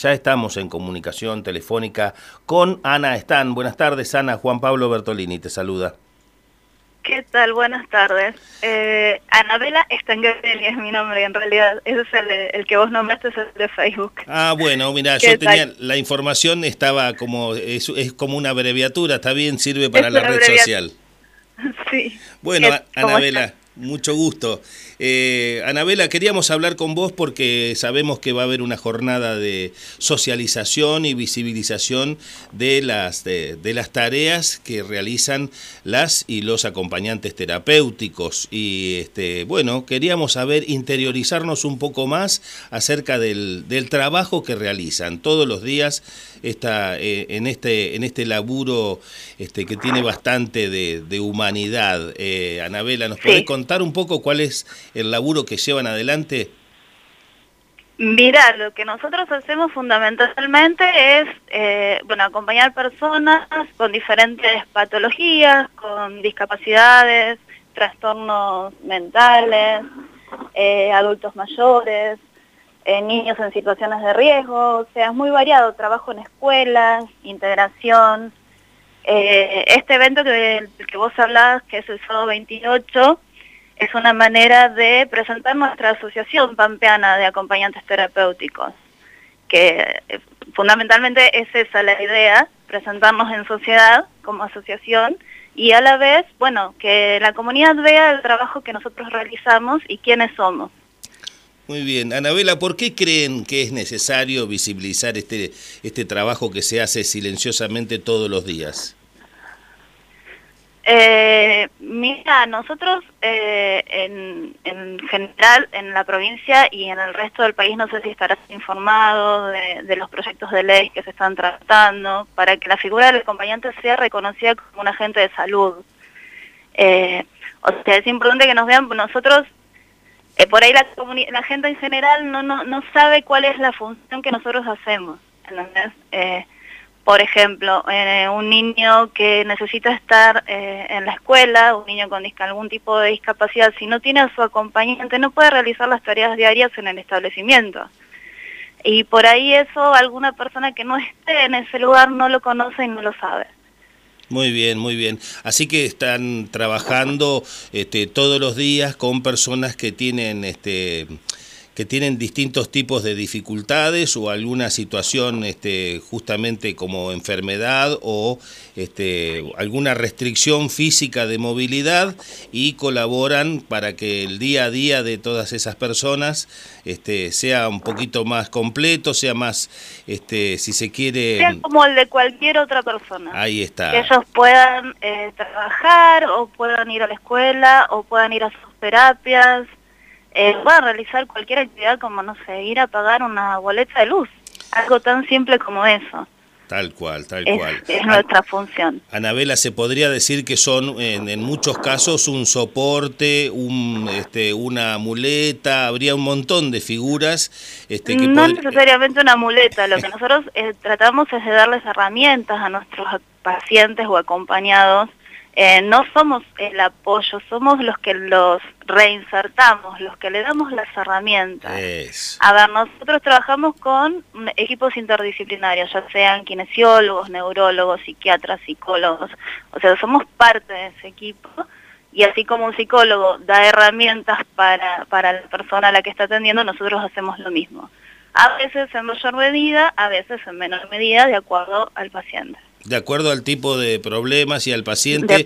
Ya estamos en comunicación telefónica con Ana Stan. Buenas tardes, Ana. Juan Pablo Bertolini te saluda. ¿Qué tal? Buenas tardes. Eh, Anabela Stangelli es mi nombre, en realidad. Ese es el, que vos nombraste, es el de Facebook. Ah, bueno, mira, yo tenía, la información estaba como, es, como una abreviatura, está bien, sirve para la red social. Sí. Bueno, Anabela, mucho gusto. Eh, Anabela, queríamos hablar con vos porque sabemos que va a haber una jornada de socialización y visibilización de las, de, las tareas que realizan las y los acompañantes terapéuticos. Y este, bueno, queríamos saber, interiorizarnos un poco más acerca del, del trabajo que realizan todos los días esta, eh, en, este, en este laburo este, que tiene bastante de, humanidad. Eh, Anabela, ¿nos podés contar un poco cuál es el laburo que llevan adelante? Mira, lo que nosotros hacemos fundamentalmente es eh, bueno, acompañar personas con diferentes patologías, con discapacidades, trastornos mentales, eh, adultos mayores, eh, niños en situaciones de riesgo, o sea, es muy variado, trabajo en escuelas, integración. este evento que, que vos hablás, que es el sábado 28, es una manera de presentar nuestra asociación pampeana de acompañantes terapéuticos, que eh, fundamentalmente es esa la idea, presentarnos en sociedad como asociación y a la vez, bueno, que la comunidad vea el trabajo que nosotros realizamos y quiénes somos. Muy bien. Anabela, ¿por qué creen que es necesario visibilizar este, este trabajo que se hace silenciosamente todos los días? Eh, mira, nosotros eh, en, general en la provincia y en el resto del país no sé si estarás informado de, los proyectos de ley que se están tratando para que la figura del acompañante sea reconocida como un agente de salud. Eh, o sea, es importante que nos vean, nosotros, eh, por ahí la, la gente en general no, no, no sabe cuál es la función que nosotros hacemos, ¿entendés? Por ejemplo, eh, un niño que necesita estar eh, en la escuela, un niño con algún tipo de discapacidad, si no tiene a su acompañante, no puede realizar las tareas diarias en el establecimiento. Y por ahí eso, alguna persona que no esté en ese lugar no lo conoce y no lo sabe. Muy bien, muy bien. Así que están trabajando este, todos los días con personas que tienen este, que tienen distintos tipos de dificultades o alguna situación este, justamente como enfermedad o este, alguna restricción física de movilidad y colaboran para que el día a día de todas esas personas este, sea un poquito más completo, sea más, este, si se quiere... Sea como el de cualquier otra persona. Ahí está. Que ellos puedan eh, trabajar o puedan ir a la escuela o puedan ir a sus terapias eh, a realizar cualquier actividad como, no sé, ir a pagar una boleta de luz. Algo tan simple como eso. Tal cual, tal cual. Es nuestra función. Anabela, se podría decir que son en, muchos casos un soporte, un, este, una muleta, habría un montón de figuras. Este, que no necesariamente una muleta, lo que nosotros eh, tratamos es de darles herramientas a nuestros pacientes o acompañados eh, no somos el apoyo, somos los que los reinsertamos, los que le damos las herramientas. A ver, nosotros trabajamos con equipos interdisciplinarios, ya sean kinesiólogos, neurólogos, psiquiatras, psicólogos, o sea, somos parte de ese equipo y así como un psicólogo da herramientas para, para la persona a la que está atendiendo, nosotros hacemos lo mismo. A veces en mayor medida, a veces en menor medida, de acuerdo al paciente de acuerdo al tipo de problemas y al paciente,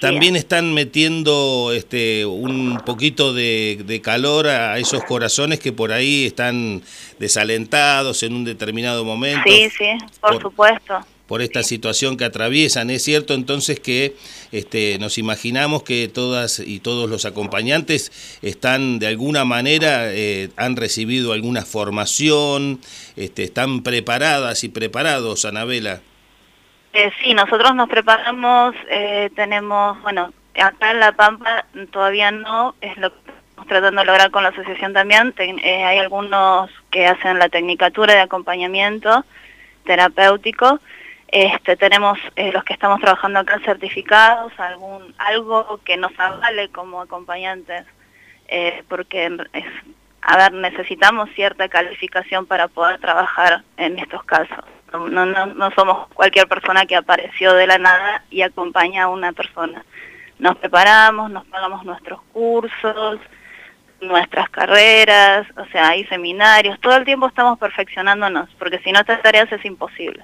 también están metiendo este, un poquito de, calor a esos corazones que por ahí están desalentados en un determinado momento. Sí, sí, por, supuesto. Por esta situación que atraviesan. Es cierto entonces que este, nos imaginamos que todas y todos los acompañantes están de alguna manera, eh, han recibido alguna formación, este, están preparadas y preparados, Anabela. Eh, sí, nosotros nos preparamos, eh, tenemos, bueno, acá en La Pampa todavía no, es lo que estamos tratando de lograr con la asociación también, eh, hay algunos que hacen la tecnicatura de acompañamiento terapéutico, este, tenemos los que estamos trabajando acá certificados, algún algo que nos avale como acompañantes, porque a ver, necesitamos cierta calificación para poder trabajar en estos casos. No, somos cualquier persona que apareció de la nada y acompaña a una persona. Nos preparamos, nos pagamos nuestros cursos, nuestras carreras, o sea, hay seminarios, todo el tiempo estamos perfeccionándonos, porque si no estas tareas es imposible.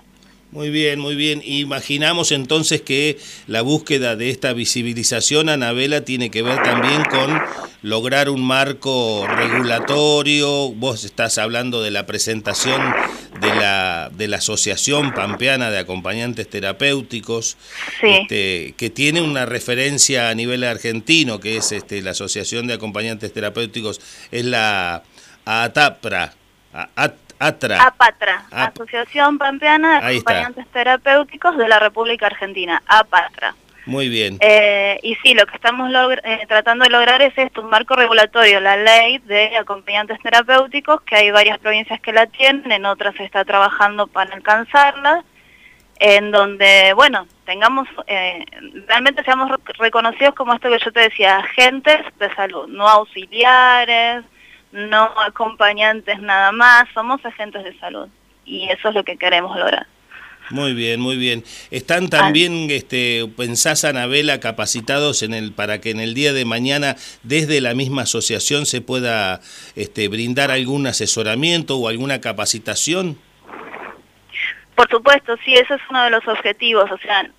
Muy bien, muy bien. Imaginamos entonces que la búsqueda de esta visibilización, Anabela, tiene que ver también con lograr un marco regulatorio. Vos estás hablando de la presentación de la, de la Asociación Pampeana de Acompañantes Terapéuticos, este, que tiene una referencia a nivel argentino, que es este, la Asociación de Acompañantes Terapéuticos, es la ATAPRA. ATRA. APATRA, Asociación Pampeana de Acompañantes Terapéuticos de la República Argentina, APATRA. Muy bien. Eh, y sí, lo que estamos eh, tratando de lograr es esto, un marco regulatorio, la ley de acompañantes terapéuticos, que hay varias provincias que la tienen, en otras se está trabajando para alcanzarla, en donde, bueno, tengamos, eh, realmente seamos reconocidos como esto que yo te decía, agentes de salud, no auxiliares, no acompañantes nada más, somos agentes de salud y eso es lo que queremos lograr. Muy bien, muy bien. ¿Están también, este, pensás, Anabela, capacitados en el, para que en el día de mañana desde la misma asociación se pueda este, brindar algún asesoramiento o alguna capacitación? Por supuesto, sí, ese es uno de los objetivos. O sea,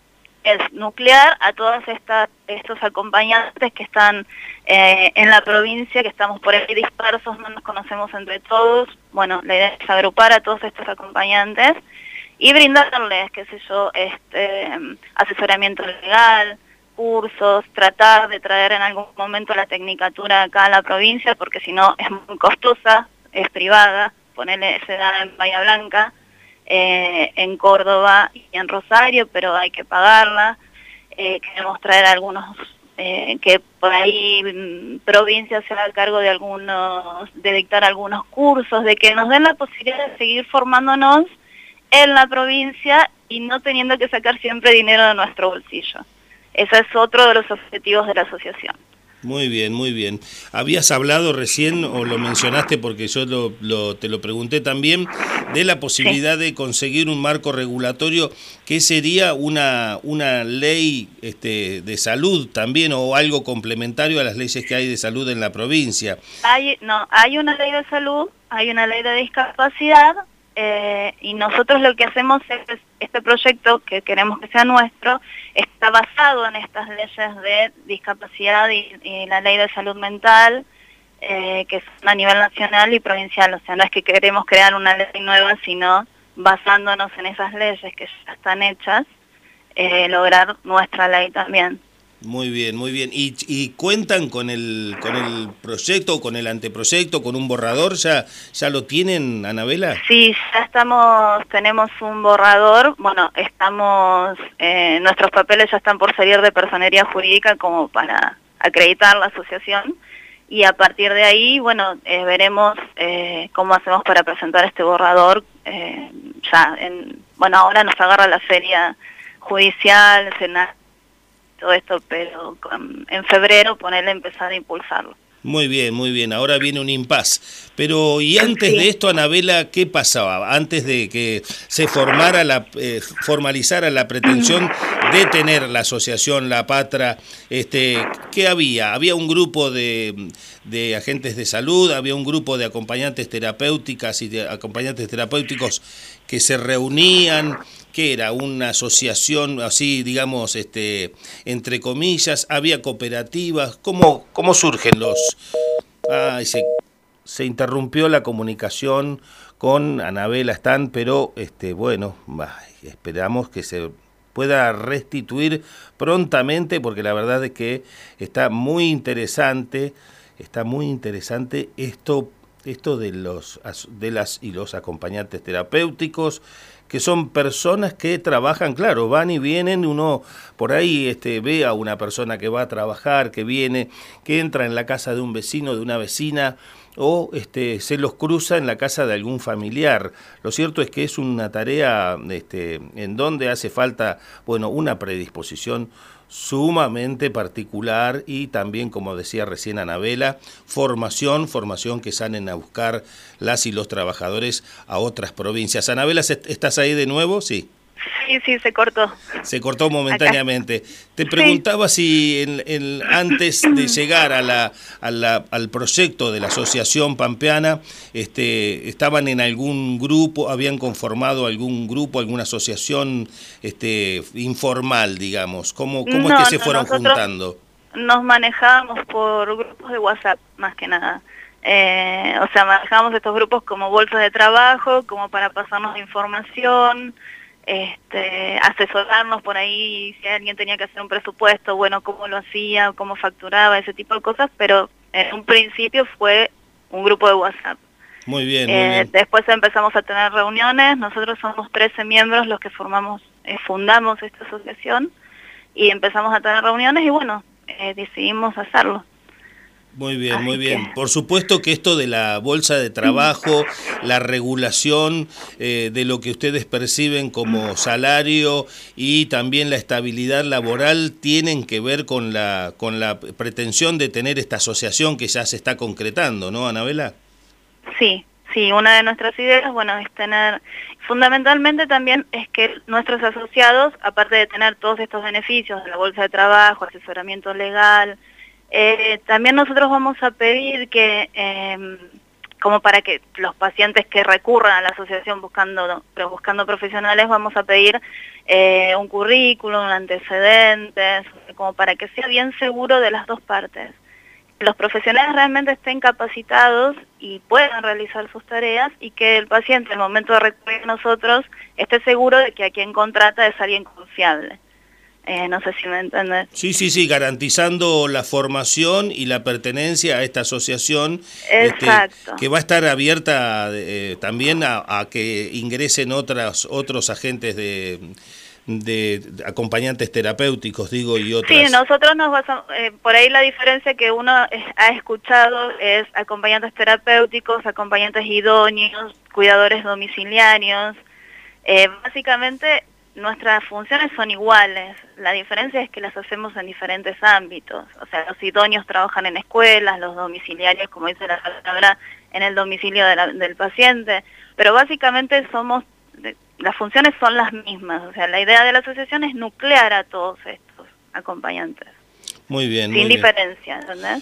es nuclear a todos estos acompañantes que están eh, en la provincia, que estamos por ahí dispersos, no nos conocemos entre todos. Bueno, la idea es agrupar a todos estos acompañantes y brindarles, qué sé yo, este, asesoramiento legal, cursos, tratar de traer en algún momento la tecnicatura acá a la provincia, porque si no es muy costosa, es privada, ponerle esa edad en Bahía Blanca, eh, en Córdoba y en Rosario, pero hay que pagarla. Eh, queremos traer algunos, eh, que por ahí mm, provincia se haga cargo de algunos, de dictar algunos cursos, de que nos den la posibilidad de seguir formándonos en la provincia y no teniendo que sacar siempre dinero de nuestro bolsillo. Ese es otro de los objetivos de la asociación. Muy bien, muy bien. Habías hablado recién, o lo mencionaste porque yo lo, te lo pregunté también, de la posibilidad de conseguir un marco regulatorio que sería una, una ley este, de salud también o algo complementario a las leyes que hay de salud en la provincia. Hay, no, hay una ley de salud, hay una ley de discapacidad, eh, y nosotros lo que hacemos es, este proyecto que queremos que sea nuestro, está basado en estas leyes de discapacidad y, la ley de salud mental, eh, que son a nivel nacional y provincial, o sea, no es que queremos crear una ley nueva, sino basándonos en esas leyes que ya están hechas, eh, lograr nuestra ley también. Muy bien, muy bien. ¿Y, y cuentan con el, con el proyecto, con el anteproyecto, con un borrador? ¿Ya, ¿Ya lo tienen, Anabela? Sí, ya estamos, tenemos un borrador. Bueno, estamos, eh, nuestros papeles ya están por salir de personería jurídica como para acreditar la asociación. Y a partir de ahí, bueno, eh, veremos eh, cómo hacemos para presentar este borrador. ya, en, bueno, ahora nos agarra la feria judicial, senado todo esto, pero en febrero ponerle empezar a impulsarlo. Muy bien, muy bien. Ahora viene un impas. Pero, ¿y antes de esto, Anabela, qué pasaba? Antes de que se formara la, eh, formalizara la pretensión de tener la asociación La Patra, este, ¿qué había? Había un grupo de, de agentes de salud, había un grupo de acompañantes terapéuticas y de acompañantes terapéuticos que se reunían, que era una asociación así, digamos, este, entre comillas, había cooperativas, ¿cómo, cómo surgen los... Ay, se, se interrumpió la comunicación con Anabela Stan, pero este, bueno, esperamos que se pueda restituir prontamente, porque la verdad es que está muy interesante, está muy interesante esto, esto de los de las y los acompañantes terapéuticos que son personas que trabajan, claro, van y vienen, uno por ahí este, ve a una persona que va a trabajar, que viene, que entra en la casa de un vecino, de una vecina, o este, se los cruza en la casa de algún familiar. Lo cierto es que es una tarea este, en donde hace falta, bueno, una predisposición sumamente particular y también, como decía recién Anabela, formación, formación que salen a buscar las y los trabajadores a otras provincias. Anabela, ¿estás ahí de nuevo? Sí. Sí, sí, se cortó. Se cortó momentáneamente. Te preguntaba si antes de llegar a la, al proyecto de la Asociación Pampeana, este, estaban en algún grupo, habían conformado algún grupo, alguna asociación este, informal, digamos. ¿Cómo, cómo es que se fueron juntando? Nos manejábamos por grupos de WhatsApp, más que nada. Eh, o sea, manejábamos estos grupos como bolsas de trabajo, como para pasarnos información, este, asesorarnos por ahí si alguien tenía que hacer un presupuesto, bueno, cómo lo hacía, cómo facturaba, ese tipo de cosas, pero en un principio fue un grupo de WhatsApp. Muy bien, eh, Después empezamos a tener reuniones, nosotros somos 13 miembros los que formamos, eh, fundamos esta asociación y empezamos a tener reuniones y bueno, eh, decidimos hacerlo. Muy bien, muy bien. Por supuesto que esto de la bolsa de trabajo, la regulación eh, de lo que ustedes perciben como salario y también la estabilidad laboral tienen que ver con la, con la pretensión de tener esta asociación que ya se está concretando, ¿no, Anabela? Sí, sí, una de nuestras ideas, bueno, es tener, fundamentalmente también es que nuestros asociados, aparte de tener todos estos beneficios de la bolsa de trabajo, asesoramiento legal, eh, también nosotros vamos a pedir que, em, como para que los pacientes que recurran a la asociación buscando, buscando profesionales, vamos a pedir eh, un currículum, antecedentes, como para que sea bien seguro de las dos partes. Los profesionales realmente estén capacitados y puedan realizar sus tareas y que el paciente en el momento de recurrir a nosotros esté seguro de que a quien contrata es alguien confiable. Eh, no sé si me entiendes. Sí, sí, sí, garantizando la formación y la pertenencia a esta asociación este, que va a estar abierta eh, también a, que ingresen otras, otros agentes de, de acompañantes terapéuticos, digo, y otras. Sí, nosotros nos basamos, eh, por ahí la diferencia que uno ha escuchado es acompañantes terapéuticos, acompañantes idóneos, cuidadores domiciliarios. básicamente nuestras funciones son iguales, la diferencia es que las hacemos en diferentes ámbitos, o sea, los idóneos trabajan en escuelas, los domiciliarios, como dice la palabra, en el domicilio del paciente, pero básicamente somos, las funciones son las mismas, o sea, la idea de la asociación es nuclear a todos estos acompañantes. Muy bien. Sin diferencia, ¿entendés?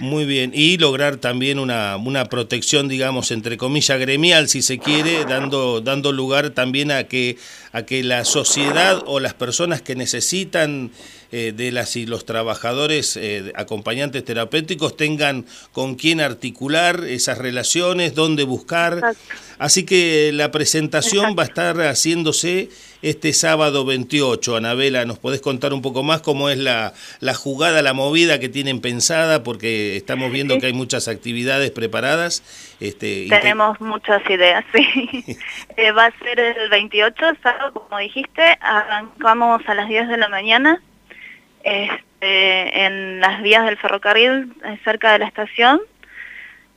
Muy bien, y lograr también una, una protección, digamos, entre comillas, gremial, si se quiere, dando, dando lugar también a que, a que la sociedad o las personas que necesitan eh, de las y los trabajadores eh, acompañantes terapéuticos tengan con quién articular esas relaciones, dónde buscar. Así que la presentación va a estar haciéndose este sábado 28. Anabela, ¿nos podés contar un poco más cómo es la, la jugada, la movida que tienen pensada? Porque estamos viendo que hay muchas actividades preparadas. Este, Tenemos muchas ideas, sí. Eh, va a ser el 28, sábado, como dijiste, arrancamos a las 10 de la mañana este, en las vías del ferrocarril eh, cerca de la estación,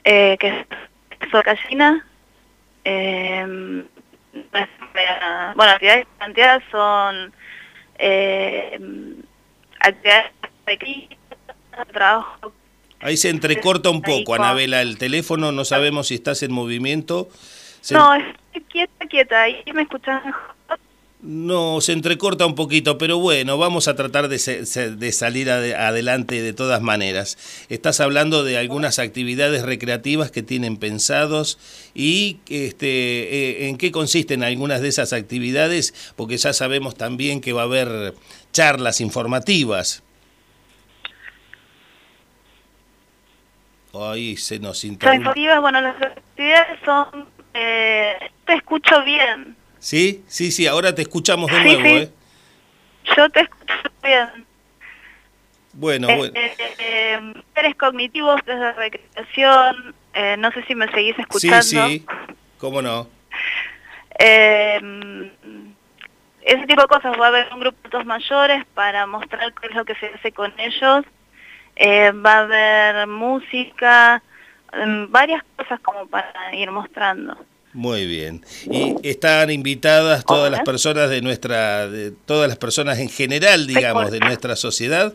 eh, que es Socallina. Eh, bueno, actividades planteadas son eh, actividades de trabajo. Ahí se entrecorta un poco, Anabela, el teléfono, no sabemos si estás en movimiento. No, estoy quieta, quieta, ahí me escuchas mejor. No, se entrecorta un poquito, pero bueno, vamos a tratar de, de salir adelante de todas maneras. Estás hablando de algunas actividades recreativas que tienen pensados y este, eh, en qué consisten algunas de esas actividades, porque ya sabemos también que va a haber charlas informativas. Ahí se nos interrumpe. Bueno, las actividades son... Eh, te escucho bien. ¿Sí? Sí, sí, ahora te escuchamos de nuevo, ¿eh? Yo te escucho bien. Bueno, eh, bueno. Eh, seres cognitivos desde recreación, no sé si me seguís escuchando. Sí, sí, cómo no. Eh, ese tipo de cosas. Va a haber un grupo de adultos mayores para mostrar qué es lo que se hace con ellos. Eh, va a haber música, em, varias cosas como para ir mostrando. Muy bien. Y están invitadas todas las personas de nuestra, de todas las personas en general, digamos, de nuestra sociedad.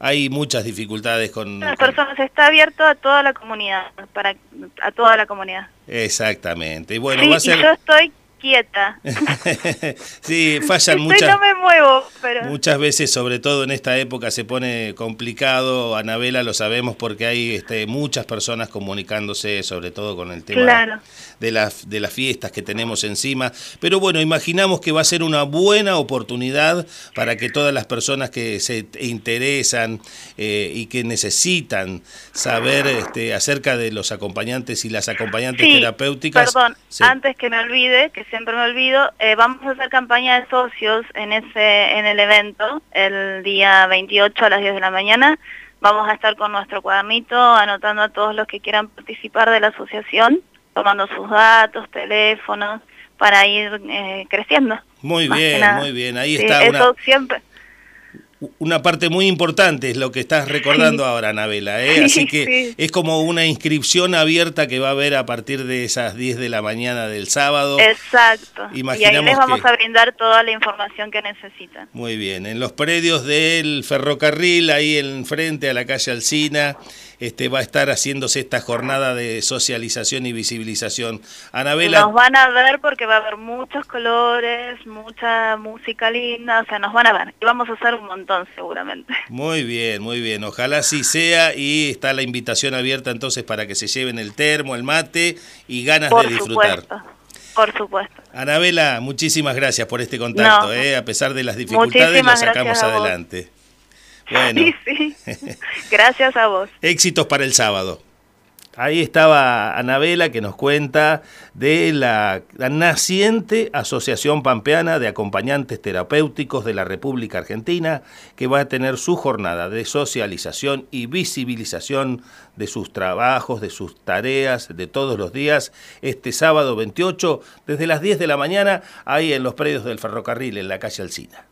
Hay muchas dificultades con... Las personas está abierto a toda la comunidad, para a toda la comunidad. Exactamente. Y bueno, va a ser... yo estoy quieta. sí, fallan muchas... No me muevo, pero... Muchas veces, sobre todo en esta época, se pone complicado. Anabela, lo sabemos porque hay este, muchas personas comunicándose, sobre todo con el tema de, las, de las fiestas que tenemos encima. Pero bueno, imaginamos que va a ser una buena oportunidad para que todas las personas que se interesan eh, y que necesitan saber este, acerca de los acompañantes y las acompañantes terapéuticas... Perdón, antes que me olvide, que siempre me olvido, eh, vamos a hacer campaña de socios en ese en el evento el día 28 a las 10 de la mañana. Vamos a estar con nuestro cuadernito anotando a todos los que quieran participar de la asociación, tomando sus datos, teléfonos, para ir eh, creciendo. Muy bien, muy bien. Ahí está. Eso siempre una parte muy importante es lo que estás recordando ahora, Anabela. ¿eh? Así que es como una inscripción abierta que va a haber a partir de esas 10 de la mañana del sábado. Exacto. y ahí les vamos a brindar toda la información que necesitan. Muy bien. En los predios del ferrocarril, ahí enfrente a la calle Alcina, este, va a estar haciéndose esta jornada de socialización y visibilización. Anabela. Nos van a ver porque va a haber muchos colores, mucha música linda, o sea, nos van a ver. Y vamos a hacer un montón seguramente. Muy bien, muy bien. Ojalá así sea y está la invitación abierta entonces para que se lleven el termo, el mate y ganas de disfrutar. Por supuesto. Anabela, muchísimas gracias por este contacto, eh, a pesar de las dificultades lo sacamos adelante. Bueno. Sí, sí. Gracias a vos. Éxitos para el sábado. Ahí estaba Anabela que nos cuenta de la, naciente Asociación Pampeana de Acompañantes Terapéuticos de la República Argentina, que va a tener su jornada de socialización y visibilización de sus trabajos, de sus tareas, de todos los días, este sábado 28, desde las 10 de la mañana, ahí en los predios del ferrocarril, en la calle Alcina.